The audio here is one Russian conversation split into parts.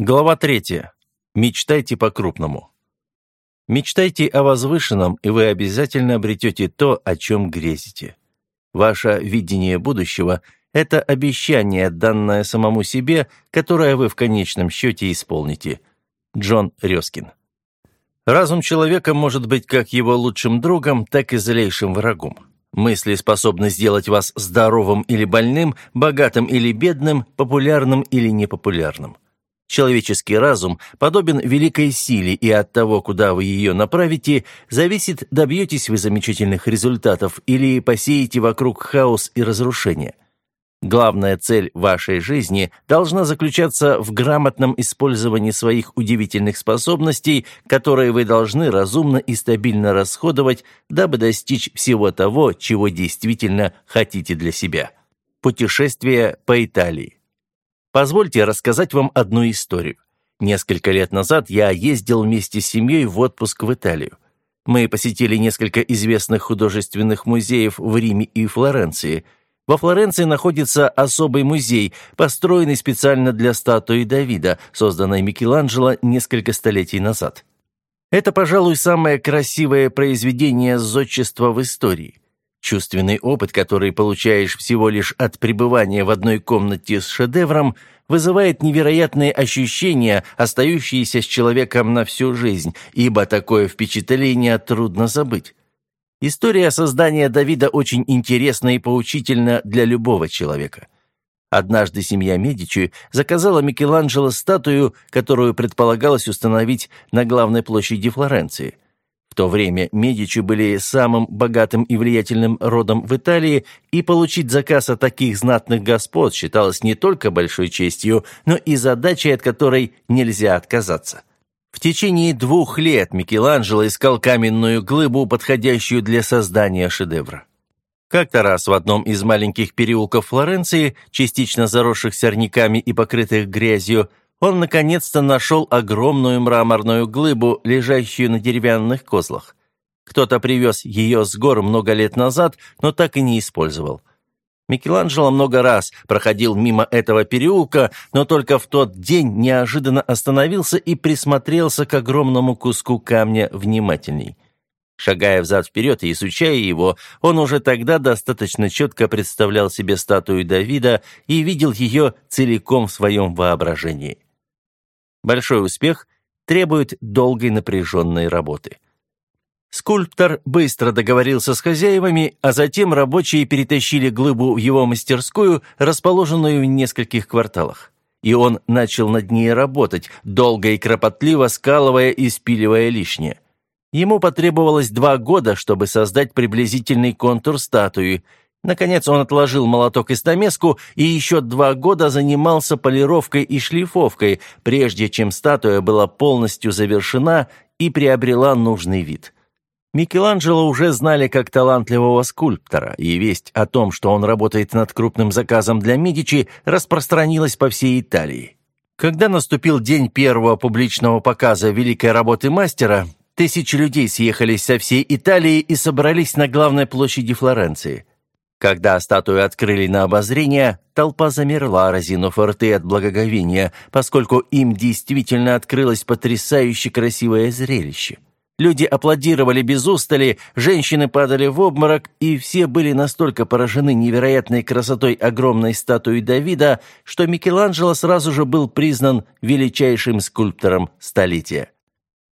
Глава 3. Мечтайте по-крупному. Мечтайте о возвышенном, и вы обязательно обретете то, о чем грезите. Ваше видение будущего – это обещание, данное самому себе, которое вы в конечном счете исполните. Джон Рёскин. Разум человека может быть как его лучшим другом, так и злейшим врагом. Мысли способны сделать вас здоровым или больным, богатым или бедным, популярным или непопулярным. Человеческий разум подобен великой силе, и от того, куда вы ее направите, зависит, добьетесь вы замечательных результатов или посеете вокруг хаос и разрушение. Главная цель вашей жизни должна заключаться в грамотном использовании своих удивительных способностей, которые вы должны разумно и стабильно расходовать, дабы достичь всего того, чего действительно хотите для себя. Путешествие по Италии. Позвольте рассказать вам одну историю. Несколько лет назад я ездил вместе с семьей в отпуск в Италию. Мы посетили несколько известных художественных музеев в Риме и Флоренции. Во Флоренции находится особый музей, построенный специально для статуи Давида, созданной Микеланджело несколько столетий назад. Это, пожалуй, самое красивое произведение зодчества в истории – Чувственный опыт, который получаешь всего лишь от пребывания в одной комнате с шедевром, вызывает невероятные ощущения, остающиеся с человеком на всю жизнь, ибо такое впечатление трудно забыть. История создания Давида очень интересна и поучительна для любого человека. Однажды семья Медичи заказала Микеланджело статую, которую предполагалось установить на главной площади Флоренции – то время Медичи были самым богатым и влиятельным родом в Италии, и получить заказ от таких знатных господ считалось не только большой честью, но и задачей, от которой нельзя отказаться. В течение двух лет Микеланджело искал каменную глыбу, подходящую для создания шедевра. Как-то раз в одном из маленьких переулков Флоренции, частично заросших сорняками и покрытых грязью, он наконец-то нашел огромную мраморную глыбу, лежащую на деревянных козлах. Кто-то привез ее с гор много лет назад, но так и не использовал. Микеланджело много раз проходил мимо этого переулка, но только в тот день неожиданно остановился и присмотрелся к огромному куску камня внимательней. Шагая взад-вперед и изучая его, он уже тогда достаточно четко представлял себе статую Давида и видел ее целиком в своем воображении. Большой успех требует долгой напряженной работы. Скульптор быстро договорился с хозяевами, а затем рабочие перетащили глыбу в его мастерскую, расположенную в нескольких кварталах. И он начал над ней работать, долго и кропотливо скалывая и спиливая лишнее. Ему потребовалось два года, чтобы создать приблизительный контур статуи, Наконец он отложил молоток и стамеску и еще два года занимался полировкой и шлифовкой, прежде чем статуя была полностью завершена и приобрела нужный вид. Микеланджело уже знали как талантливого скульптора, и весть о том, что он работает над крупным заказом для Медичи, распространилась по всей Италии. Когда наступил день первого публичного показа великой работы мастера, тысячи людей съехались со всей Италии и собрались на главной площади Флоренции. Когда статую открыли на обозрение, толпа замерла, разинув рты от благоговения, поскольку им действительно открылось потрясающе красивое зрелище. Люди аплодировали без устали, женщины падали в обморок, и все были настолько поражены невероятной красотой огромной статуи Давида, что Микеланджело сразу же был признан величайшим скульптором столетия.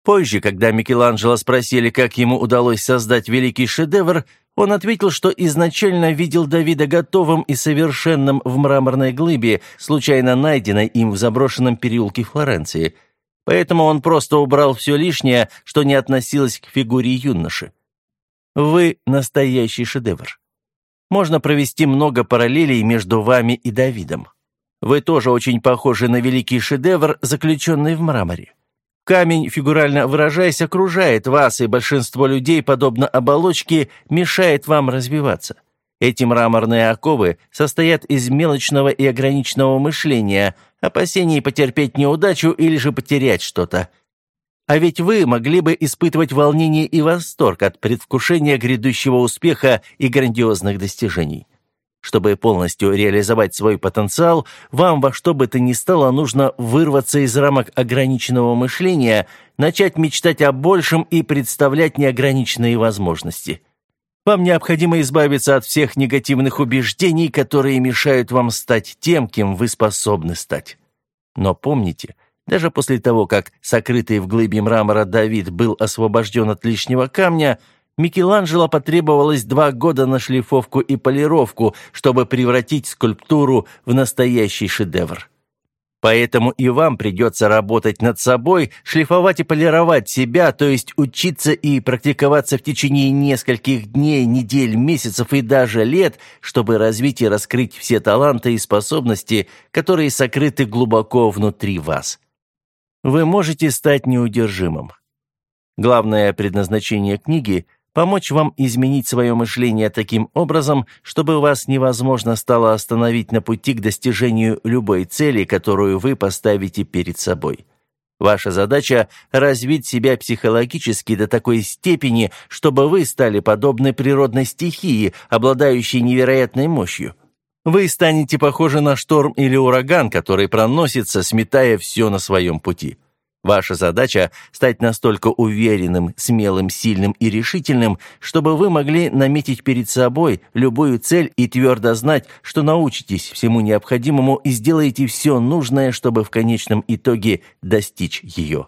Позже, когда Микеланджело спросили, как ему удалось создать великий шедевр, он ответил, что изначально видел Давида готовым и совершенным в мраморной глыбе, случайно найденной им в заброшенном переулке Флоренции. Поэтому он просто убрал все лишнее, что не относилось к фигуре юноши. Вы настоящий шедевр. Можно провести много параллелей между вами и Давидом. Вы тоже очень похожи на великий шедевр, заключенный в мраморе. Камень, фигурально выражаясь, окружает вас, и большинство людей, подобно оболочке, мешает вам развиваться. Эти мраморные оковы состоят из мелочного и ограниченного мышления, опасений потерпеть неудачу или же потерять что-то. А ведь вы могли бы испытывать волнение и восторг от предвкушения грядущего успеха и грандиозных достижений. Чтобы полностью реализовать свой потенциал, вам во что бы то ни стало нужно вырваться из рамок ограниченного мышления, начать мечтать о большем и представлять неограниченные возможности. Вам необходимо избавиться от всех негативных убеждений, которые мешают вам стать тем, кем вы способны стать. Но помните, даже после того, как сокрытый в глыбе мрамора Давид был освобожден от лишнего камня – Микеланджело потребовалось два года на шлифовку и полировку, чтобы превратить скульптуру в настоящий шедевр. Поэтому и вам придется работать над собой, шлифовать и полировать себя, то есть учиться и практиковаться в течение нескольких дней, недель, месяцев и даже лет, чтобы развить и раскрыть все таланты и способности, которые сокрыты глубоко внутри вас. Вы можете стать неудержимым. Главное предназначение книги помочь вам изменить свое мышление таким образом, чтобы вас невозможно стало остановить на пути к достижению любой цели, которую вы поставите перед собой. Ваша задача – развить себя психологически до такой степени, чтобы вы стали подобны природной стихии, обладающей невероятной мощью. Вы станете похожи на шторм или ураган, который проносится, сметая все на своем пути. Ваша задача – стать настолько уверенным, смелым, сильным и решительным, чтобы вы могли наметить перед собой любую цель и твердо знать, что научитесь всему необходимому и сделаете все нужное, чтобы в конечном итоге достичь ее.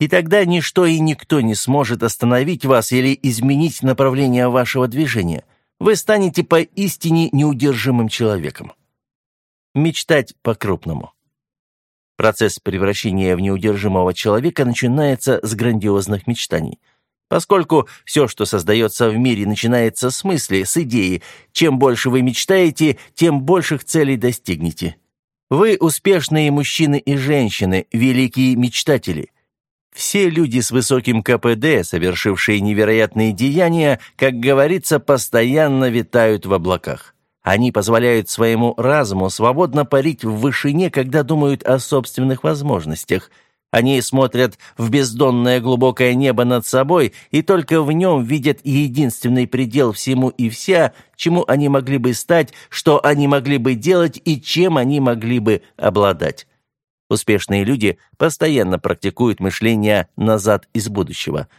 И тогда ничто и никто не сможет остановить вас или изменить направление вашего движения. Вы станете поистине неудержимым человеком. Мечтать по-крупному. Процесс превращения в неудержимого человека начинается с грандиозных мечтаний. Поскольку все, что создается в мире, начинается с мысли, с идеи, чем больше вы мечтаете, тем больших целей достигнете. Вы успешные мужчины и женщины, великие мечтатели. Все люди с высоким КПД, совершившие невероятные деяния, как говорится, постоянно витают в облаках. Они позволяют своему разуму свободно парить в вышине, когда думают о собственных возможностях. Они смотрят в бездонное глубокое небо над собой и только в нем видят единственный предел всему и вся, чему они могли бы стать, что они могли бы делать и чем они могли бы обладать. Успешные люди постоянно практикуют мышление назад из будущего –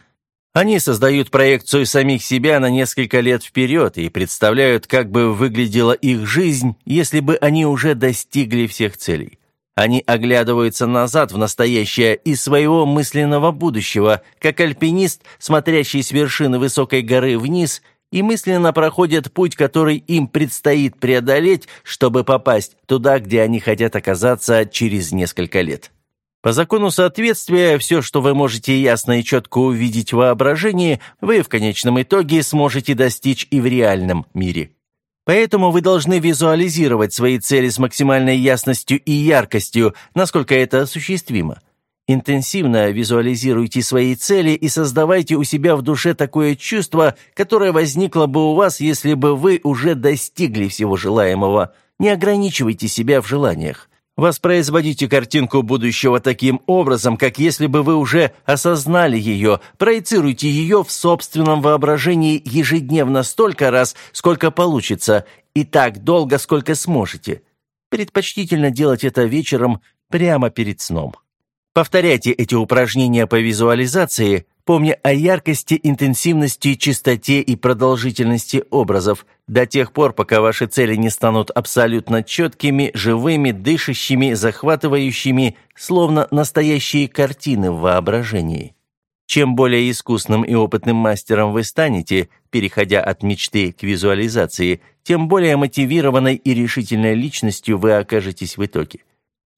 они создают проекцию самих себя на несколько лет вперед и представляют, как бы выглядела их жизнь, если бы они уже достигли всех целей. Они оглядываются назад в настоящее из своего мысленного будущего, как альпинист, смотрящий с вершины высокой горы вниз, и мысленно проходят путь, который им предстоит преодолеть, чтобы попасть туда, где они хотят оказаться через несколько лет. По закону соответствия, все, что вы можете ясно и четко увидеть в воображении, вы в конечном итоге сможете достичь и в реальном мире. Поэтому вы должны визуализировать свои цели с максимальной ясностью и яркостью, насколько это осуществимо. Интенсивно визуализируйте свои цели и создавайте у себя в душе такое чувство, которое возникло бы у вас, если бы вы уже достигли всего желаемого. Не ограничивайте себя в желаниях. Воспроизводите картинку будущего таким образом, как если бы вы уже осознали ее. Проецируйте ее в собственном воображении ежедневно столько раз, сколько получится, и так долго, сколько сможете. Предпочтительно делать это вечером прямо перед сном. Повторяйте эти упражнения по визуализации, помня о яркости, интенсивности, чистоте и продолжительности образов, до тех пор, пока ваши цели не станут абсолютно четкими, живыми, дышащими, захватывающими, словно настоящие картины в воображении. Чем более искусным и опытным мастером вы станете, переходя от мечты к визуализации, тем более мотивированной и решительной личностью вы окажетесь в итоге.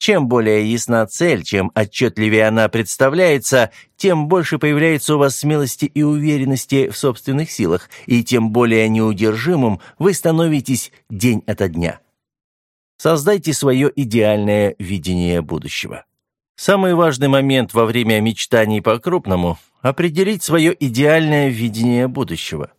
Чем более ясна цель, чем отчетливее она представляется, тем больше появляется у вас смелости и уверенности в собственных силах, и тем более неудержимым вы становитесь день ото дня. Создайте свое идеальное видение будущего. Самый важный момент во время мечтаний по-крупному – определить свое идеальное видение будущего.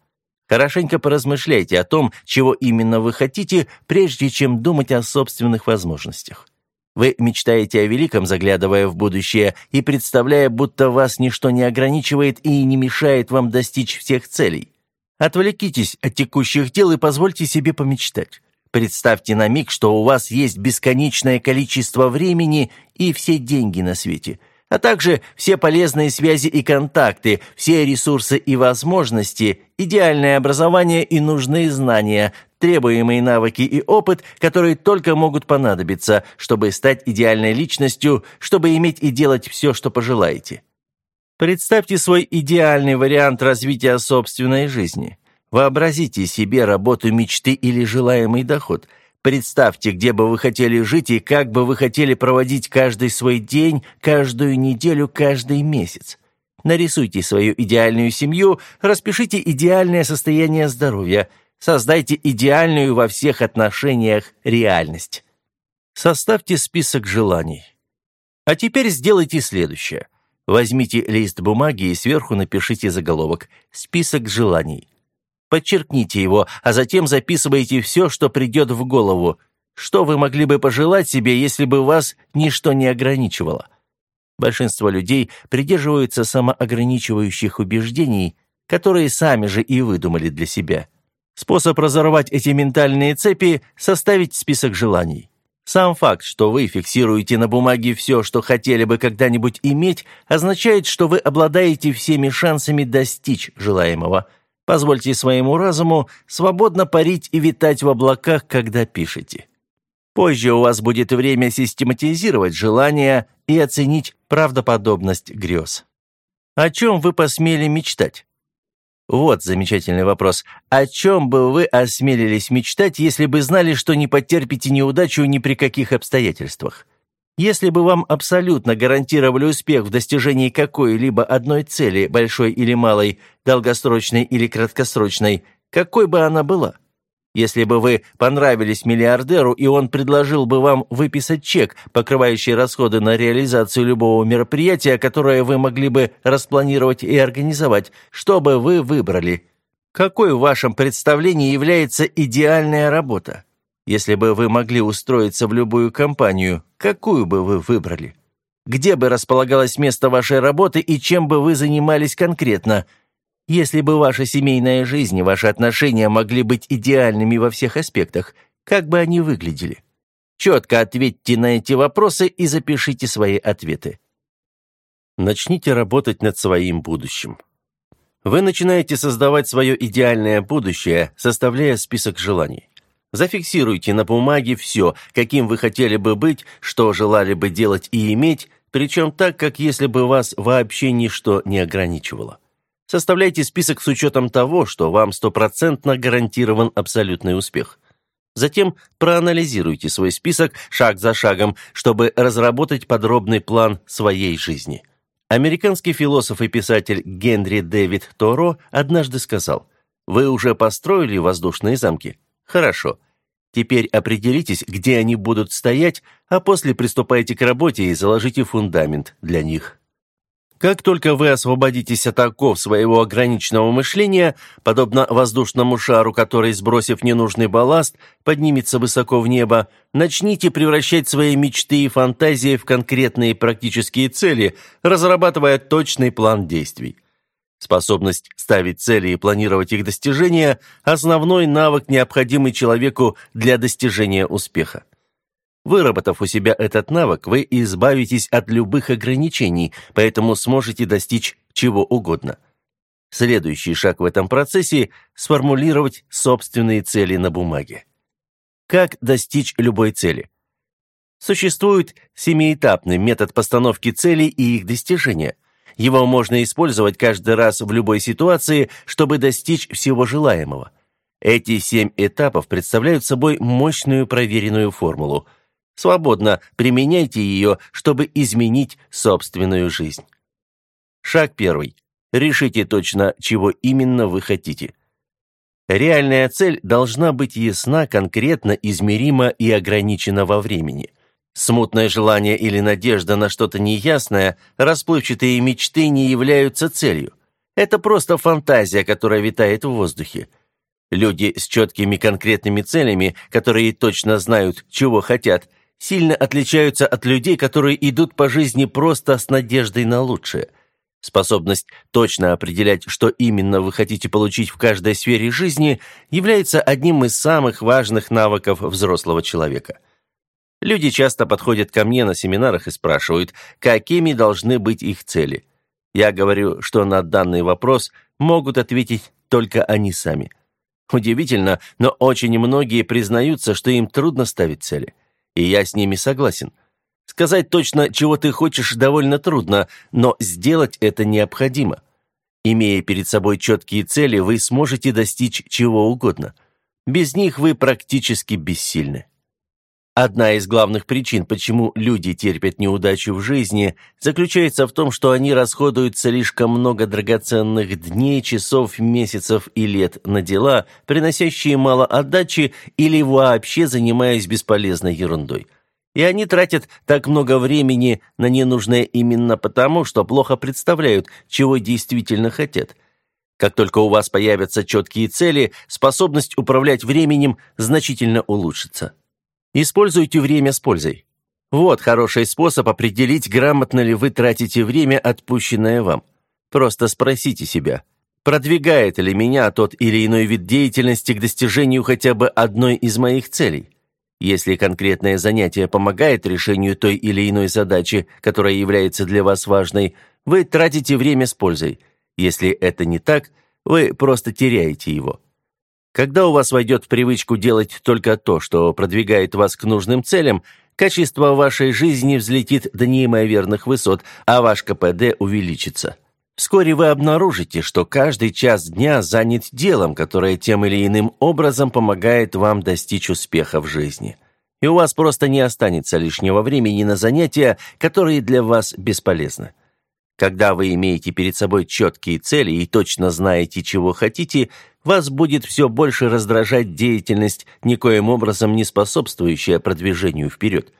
Хорошенько поразмышляйте о том, чего именно вы хотите, прежде чем думать о собственных возможностях. Вы мечтаете о великом, заглядывая в будущее и представляя, будто вас ничто не ограничивает и не мешает вам достичь всех целей. Отвлекитесь от текущих дел и позвольте себе помечтать. Представьте на миг, что у вас есть бесконечное количество времени и все деньги на свете, а также все полезные связи и контакты, все ресурсы и возможности, идеальное образование и нужные знания, требуемые навыки и опыт, которые только могут понадобиться, чтобы стать идеальной личностью, чтобы иметь и делать все, что пожелаете. Представьте свой идеальный вариант развития собственной жизни. Вообразите себе работу мечты или желаемый доход. Представьте, где бы вы хотели жить и как бы вы хотели проводить каждый свой день, каждую неделю, каждый месяц. Нарисуйте свою идеальную семью, распишите идеальное состояние здоровья, создайте идеальную во всех отношениях реальность. Составьте список желаний. А теперь сделайте следующее. Возьмите лист бумаги и сверху напишите заголовок «Список желаний». Подчеркните его, а затем записывайте все, что придет в голову. Что вы могли бы пожелать себе, если бы вас ничто не ограничивало? Большинство людей придерживаются самоограничивающих убеждений, которые сами же и выдумали для себя. Способ разорвать эти ментальные цепи – составить список желаний. Сам факт, что вы фиксируете на бумаге все, что хотели бы когда-нибудь иметь, означает, что вы обладаете всеми шансами достичь желаемого – Позвольте своему разуму свободно парить и витать в облаках, когда пишете. Позже у вас будет время систематизировать желания и оценить правдоподобность грез. О чем вы посмели мечтать? Вот замечательный вопрос. О чем бы вы осмелились мечтать, если бы знали, что не потерпите неудачу ни при каких обстоятельствах? Если бы вам абсолютно гарантировали успех в достижении какой-либо одной цели, большой или малой, долгосрочной или краткосрочной, какой бы она была? Если бы вы понравились миллиардеру, и он предложил бы вам выписать чек, покрывающий расходы на реализацию любого мероприятия, которое вы могли бы распланировать и организовать, что бы вы выбрали? Какой в вашем представлении является идеальная работа? Если бы вы могли устроиться в любую компанию, какую бы вы выбрали? Где бы располагалось место вашей работы и чем бы вы занимались конкретно? Если бы ваша семейная жизнь и ваши отношения могли быть идеальными во всех аспектах, как бы они выглядели? Четко ответьте на эти вопросы и запишите свои ответы. Начните работать над своим будущим. Вы начинаете создавать свое идеальное будущее, составляя список желаний. Зафиксируйте на бумаге все, каким вы хотели бы быть, что желали бы делать и иметь, причем так, как если бы вас вообще ничто не ограничивало. Составляйте список с учетом того, что вам стопроцентно гарантирован абсолютный успех. Затем проанализируйте свой список шаг за шагом, чтобы разработать подробный план своей жизни. Американский философ и писатель Генри Дэвид Торо однажды сказал, «Вы уже построили воздушные замки? Хорошо. Теперь определитесь, где они будут стоять, а после приступайте к работе и заложите фундамент для них. Как только вы освободитесь от оков своего ограниченного мышления, подобно воздушному шару, который, сбросив ненужный балласт, поднимется высоко в небо, начните превращать свои мечты и фантазии в конкретные практические цели, разрабатывая точный план действий. Способность ставить цели и планировать их достижения – основной навык, необходимый человеку для достижения успеха. Выработав у себя этот навык, вы избавитесь от любых ограничений, поэтому сможете достичь чего угодно. Следующий шаг в этом процессе – сформулировать собственные цели на бумаге. Как достичь любой цели? Существует семиэтапный метод постановки целей и их достижения. Его можно использовать каждый раз в любой ситуации, чтобы достичь всего желаемого. Эти семь этапов представляют собой мощную проверенную формулу. Свободно применяйте ее, чтобы изменить собственную жизнь. Шаг первый. Решите точно, чего именно вы хотите. Реальная цель должна быть ясна, конкретно, измерима и ограничена во времени – Смутное желание или надежда на что-то неясное, расплывчатые мечты не являются целью. Это просто фантазия, которая витает в воздухе. Люди с четкими конкретными целями, которые точно знают, чего хотят, сильно отличаются от людей, которые идут по жизни просто с надеждой на лучшее. Способность точно определять, что именно вы хотите получить в каждой сфере жизни, является одним из самых важных навыков взрослого человека. Люди часто подходят ко мне на семинарах и спрашивают, какими должны быть их цели. Я говорю, что на данный вопрос могут ответить только они сами. Удивительно, но очень многие признаются, что им трудно ставить цели. И я с ними согласен. Сказать точно, чего ты хочешь, довольно трудно, но сделать это необходимо. Имея перед собой четкие цели, вы сможете достичь чего угодно. Без них вы практически бессильны. Одна из главных причин, почему люди терпят неудачу в жизни, заключается в том, что они расходуют слишком много драгоценных дней, часов, месяцев и лет на дела, приносящие мало отдачи или вообще занимаясь бесполезной ерундой. И они тратят так много времени на ненужное именно потому, что плохо представляют, чего действительно хотят. Как только у вас появятся четкие цели, способность управлять временем значительно улучшится. Используйте время с пользой. Вот хороший способ определить, грамотно ли вы тратите время, отпущенное вам. Просто спросите себя, продвигает ли меня тот или иной вид деятельности к достижению хотя бы одной из моих целей. Если конкретное занятие помогает решению той или иной задачи, которая является для вас важной, вы тратите время с пользой. Если это не так, вы просто теряете его. Когда у вас войдет в привычку делать только то, что продвигает вас к нужным целям, качество вашей жизни взлетит до неимоверных высот, а ваш КПД увеличится. Вскоре вы обнаружите, что каждый час дня занят делом, которое тем или иным образом помогает вам достичь успеха в жизни. И у вас просто не останется лишнего времени на занятия, которые для вас бесполезны. Когда вы имеете перед собой четкие цели и точно знаете, чего хотите, вас будет все больше раздражать деятельность, никоим образом не способствующая продвижению вперед.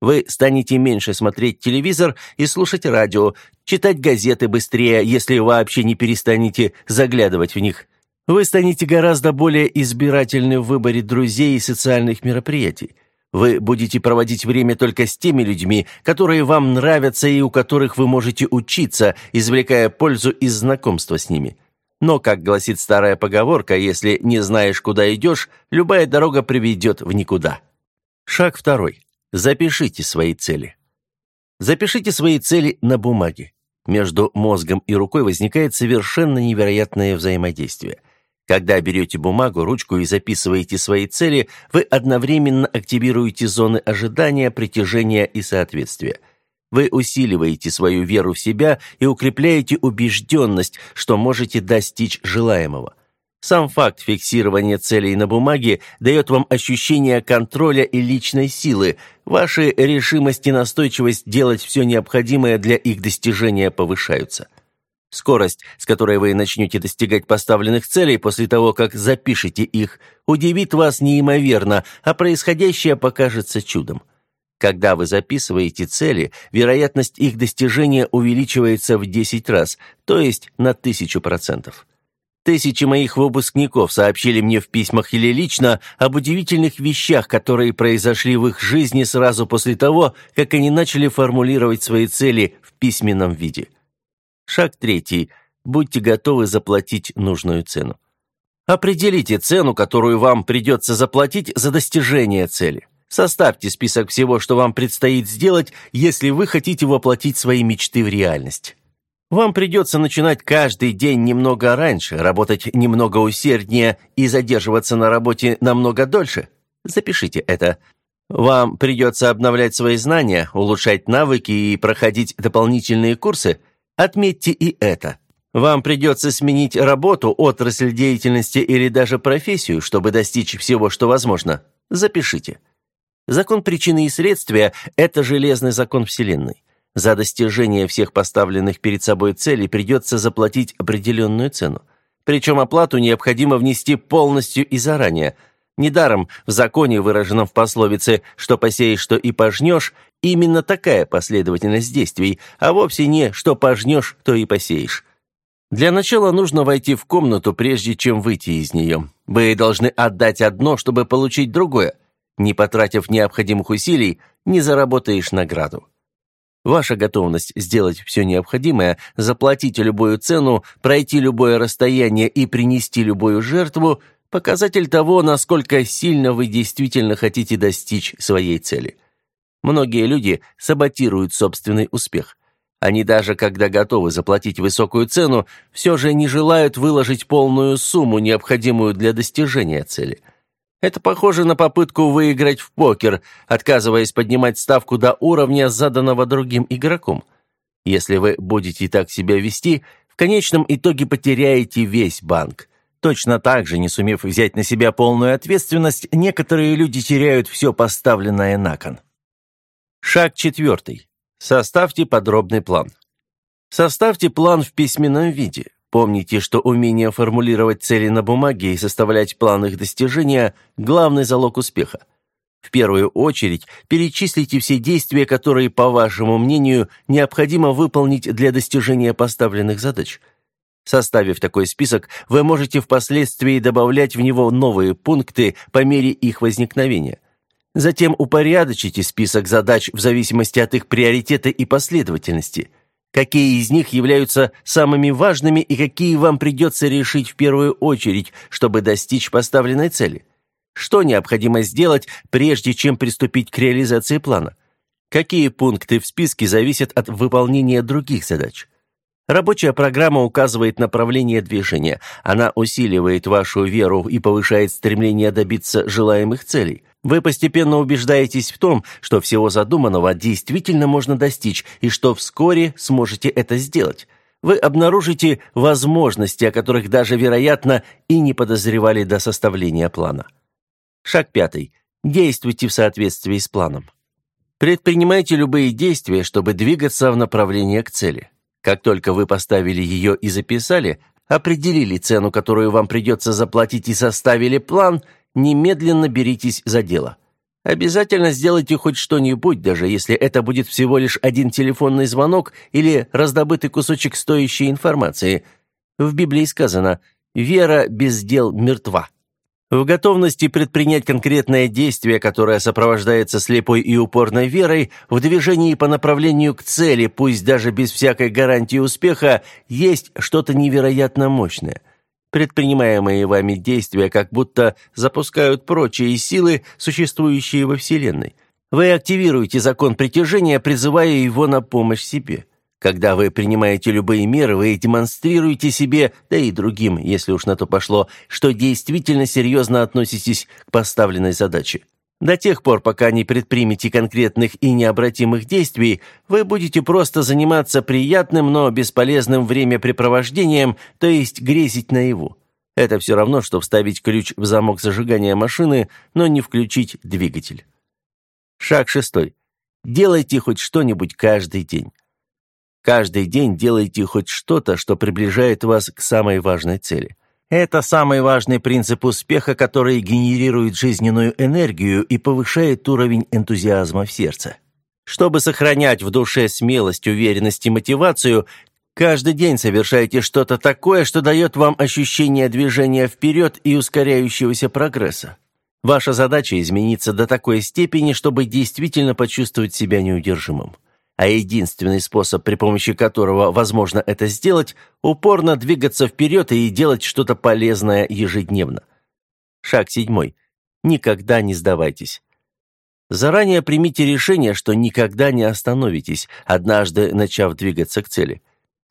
Вы станете меньше смотреть телевизор и слушать радио, читать газеты быстрее, если вообще не перестанете заглядывать в них. Вы станете гораздо более избирательны в выборе друзей и социальных мероприятий. Вы будете проводить время только с теми людьми, которые вам нравятся и у которых вы можете учиться, извлекая пользу из знакомства с ними. Но, как гласит старая поговорка, если не знаешь, куда идешь, любая дорога приведет в никуда. Шаг второй. Запишите свои цели. Запишите свои цели на бумаге. Между мозгом и рукой возникает совершенно невероятное взаимодействие. Когда берете бумагу, ручку и записываете свои цели, вы одновременно активируете зоны ожидания, притяжения и соответствия. Вы усиливаете свою веру в себя и укрепляете убежденность, что можете достичь желаемого. Сам факт фиксирования целей на бумаге дает вам ощущение контроля и личной силы. Ваши решимость и настойчивость делать все необходимое для их достижения повышаются. Скорость, с которой вы начнете достигать поставленных целей после того, как запишете их, удивит вас неимоверно, а происходящее покажется чудом. Когда вы записываете цели, вероятность их достижения увеличивается в 10 раз, то есть на 1000%. Тысячи моих выпускников сообщили мне в письмах или лично об удивительных вещах, которые произошли в их жизни сразу после того, как они начали формулировать свои цели в письменном виде. Шаг третий. Будьте готовы заплатить нужную цену. Определите цену, которую вам придется заплатить за достижение цели. Составьте список всего, что вам предстоит сделать, если вы хотите воплотить свои мечты в реальность. Вам придется начинать каждый день немного раньше, работать немного усерднее и задерживаться на работе намного дольше. Запишите это. Вам придется обновлять свои знания, улучшать навыки и проходить дополнительные курсы. Отметьте и это. Вам придется сменить работу, отрасль деятельности или даже профессию, чтобы достичь всего, что возможно. Запишите. Закон причины и следствия – это железный закон Вселенной. За достижение всех поставленных перед собой целей придется заплатить определенную цену. Причем оплату необходимо внести полностью и заранее. Недаром в законе, выраженном в пословице «что посеешь, что и пожнешь», именно такая последовательность действий, а вовсе не «что пожнешь, то и посеешь». Для начала нужно войти в комнату, прежде чем выйти из нее. Вы должны отдать одно, чтобы получить другое. Не потратив необходимых усилий, не заработаешь награду. Ваша готовность сделать все необходимое, заплатить любую цену, пройти любое расстояние и принести любую жертву – показатель того, насколько сильно вы действительно хотите достичь своей цели. Многие люди саботируют собственный успех. Они даже, когда готовы заплатить высокую цену, все же не желают выложить полную сумму, необходимую для достижения цели – это похоже на попытку выиграть в покер, отказываясь поднимать ставку до уровня, заданного другим игроком. Если вы будете так себя вести, в конечном итоге потеряете весь банк. Точно так же, не сумев взять на себя полную ответственность, некоторые люди теряют все поставленное на кон. Шаг четвертый. Составьте подробный план. Составьте план в письменном виде. Помните, что умение формулировать цели на бумаге и составлять план их достижения – главный залог успеха. В первую очередь, перечислите все действия, которые, по вашему мнению, необходимо выполнить для достижения поставленных задач. Составив такой список, вы можете впоследствии добавлять в него новые пункты по мере их возникновения. Затем упорядочите список задач в зависимости от их приоритета и последовательности – какие из них являются самыми важными и какие вам придется решить в первую очередь, чтобы достичь поставленной цели. Что необходимо сделать, прежде чем приступить к реализации плана? Какие пункты в списке зависят от выполнения других задач? Рабочая программа указывает направление движения. Она усиливает вашу веру и повышает стремление добиться желаемых целей. Вы постепенно убеждаетесь в том, что всего задуманного действительно можно достичь и что вскоре сможете это сделать. Вы обнаружите возможности, о которых даже, вероятно, и не подозревали до составления плана. Шаг пятый. Действуйте в соответствии с планом. Предпринимайте любые действия, чтобы двигаться в направлении к цели. Как только вы поставили ее и записали, определили цену, которую вам придется заплатить и составили план – немедленно беритесь за дело. Обязательно сделайте хоть что-нибудь, даже если это будет всего лишь один телефонный звонок или раздобытый кусочек стоящей информации. В Библии сказано «Вера без дел мертва». В готовности предпринять конкретное действие, которое сопровождается слепой и упорной верой, в движении по направлению к цели, пусть даже без всякой гарантии успеха, есть что-то невероятно мощное – Предпринимаемые вами действия как будто запускают прочие силы, существующие во Вселенной. Вы активируете закон притяжения, призывая его на помощь себе. Когда вы принимаете любые меры, вы демонстрируете себе, да и другим, если уж на то пошло, что действительно серьезно относитесь к поставленной задаче. До тех пор, пока не предпримете конкретных и необратимых действий, вы будете просто заниматься приятным, но бесполезным времяпрепровождением, то есть грезить наяву. Это все равно, что вставить ключ в замок зажигания машины, но не включить двигатель. Шаг шестой. Делайте хоть что-нибудь каждый день. Каждый день делайте хоть что-то, что приближает вас к самой важной цели – это самый важный принцип успеха, который генерирует жизненную энергию и повышает уровень энтузиазма в сердце. Чтобы сохранять в душе смелость, уверенность и мотивацию, каждый день совершайте что-то такое, что дает вам ощущение движения вперед и ускоряющегося прогресса. Ваша задача измениться до такой степени, чтобы действительно почувствовать себя неудержимым а единственный способ, при помощи которого возможно это сделать, упорно двигаться вперед и делать что-то полезное ежедневно. Шаг седьмой. Никогда не сдавайтесь. Заранее примите решение, что никогда не остановитесь, однажды начав двигаться к цели.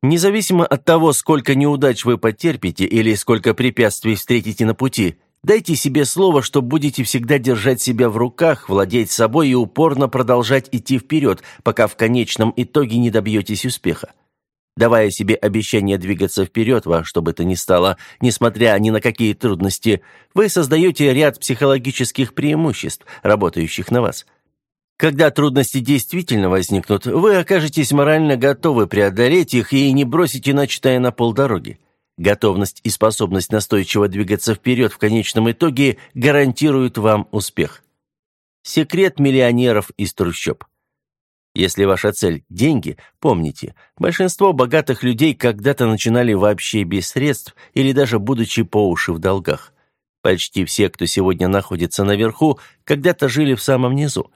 Независимо от того, сколько неудач вы потерпите или сколько препятствий встретите на пути, Дайте себе слово, что будете всегда держать себя в руках, владеть собой и упорно продолжать идти вперед, пока в конечном итоге не добьетесь успеха. Давая себе обещание двигаться вперед во что бы то ни стало, несмотря ни на какие трудности, вы создаете ряд психологических преимуществ, работающих на вас. Когда трудности действительно возникнут, вы окажетесь морально готовы преодолеть их и не бросите начатое на полдороги. Готовность и способность настойчиво двигаться вперед в конечном итоге гарантируют вам успех. Секрет миллионеров из трущоб. Если ваша цель – деньги, помните, большинство богатых людей когда-то начинали вообще без средств или даже будучи по уши в долгах. Почти все, кто сегодня находится наверху, когда-то жили в самом низу.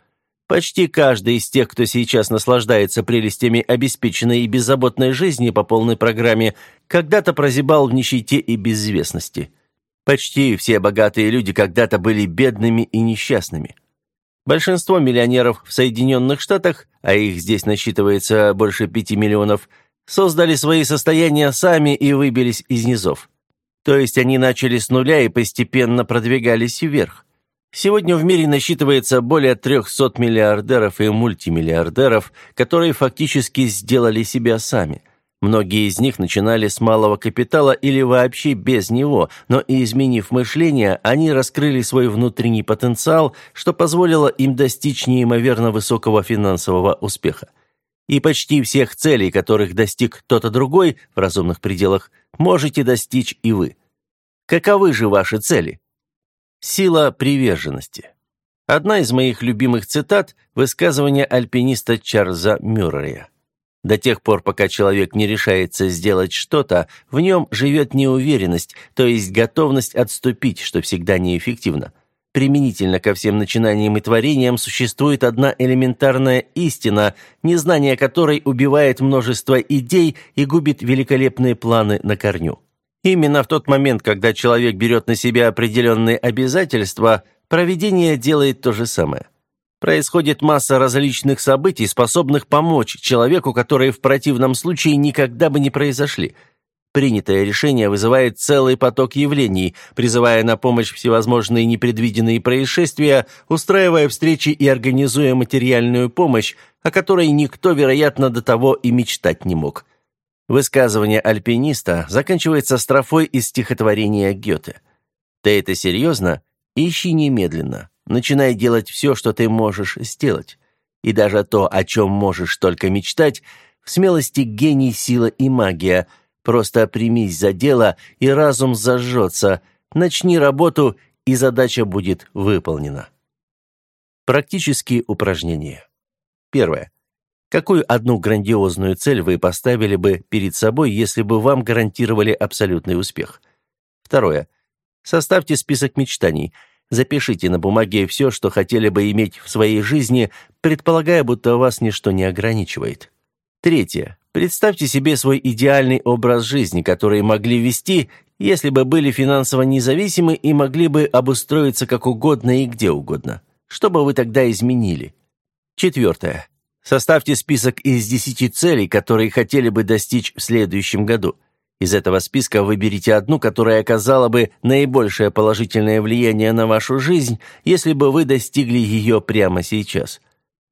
Почти каждый из тех, кто сейчас наслаждается прелестями обеспеченной и беззаботной жизни по полной программе, когда-то прозябал в нищете и безвестности. Почти все богатые люди когда-то были бедными и несчастными. Большинство миллионеров в Соединенных Штатах, а их здесь насчитывается больше пяти миллионов, создали свои состояния сами и выбились из низов. То есть они начали с нуля и постепенно продвигались вверх. Сегодня в мире насчитывается более 300 миллиардеров и мультимиллиардеров, которые фактически сделали себя сами. Многие из них начинали с малого капитала или вообще без него, но и изменив мышление, они раскрыли свой внутренний потенциал, что позволило им достичь неимоверно высокого финансового успеха. И почти всех целей, которых достиг кто-то другой в разумных пределах, можете достичь и вы. Каковы же ваши цели? Сила приверженности. Одна из моих любимых цитат – высказывание альпиниста Чарльза Мюррея. До тех пор, пока человек не решается сделать что-то, в нем живет неуверенность, то есть готовность отступить, что всегда неэффективно. Применительно ко всем начинаниям и творениям существует одна элементарная истина, незнание которой убивает множество идей и губит великолепные планы на корню. Именно в тот момент, когда человек берет на себя определенные обязательства, проведение делает то же самое. Происходит масса различных событий, способных помочь человеку, которые в противном случае никогда бы не произошли. Принятое решение вызывает целый поток явлений, призывая на помощь всевозможные непредвиденные происшествия, устраивая встречи и организуя материальную помощь, о которой никто, вероятно, до того и мечтать не мог. Высказывание альпиниста заканчивается строфой из стихотворения Гёте. «Ты это серьезно? Ищи немедленно. Начинай делать все, что ты можешь сделать. И даже то, о чем можешь только мечтать, в смелости гений, сила и магия. Просто примись за дело, и разум зажжется. Начни работу, и задача будет выполнена». Практические упражнения. Первое. Какую одну грандиозную цель вы поставили бы перед собой, если бы вам гарантировали абсолютный успех? Второе. Составьте список мечтаний. Запишите на бумаге все, что хотели бы иметь в своей жизни, предполагая, будто вас ничто не ограничивает. Третье. Представьте себе свой идеальный образ жизни, который могли вести, если бы были финансово независимы и могли бы обустроиться как угодно и где угодно. Что бы вы тогда изменили? Четвертое. Составьте список из 10 целей, которые хотели бы достичь в следующем году. Из этого списка выберите одну, которая оказала бы наибольшее положительное влияние на вашу жизнь, если бы вы достигли ее прямо сейчас.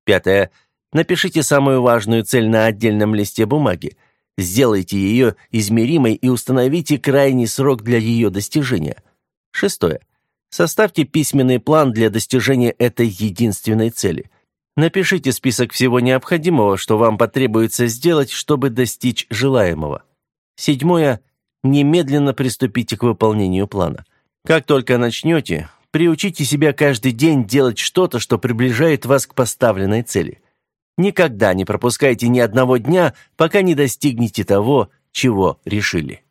Пятое. Напишите самую важную цель на отдельном листе бумаги. Сделайте ее измеримой и установите крайний срок для ее достижения. Шестое. Составьте письменный план для достижения этой единственной цели – Напишите список всего необходимого, что вам потребуется сделать, чтобы достичь желаемого. Седьмое. Немедленно приступите к выполнению плана. Как только начнете, приучите себя каждый день делать что-то, что приближает вас к поставленной цели. Никогда не пропускайте ни одного дня, пока не достигнете того, чего решили.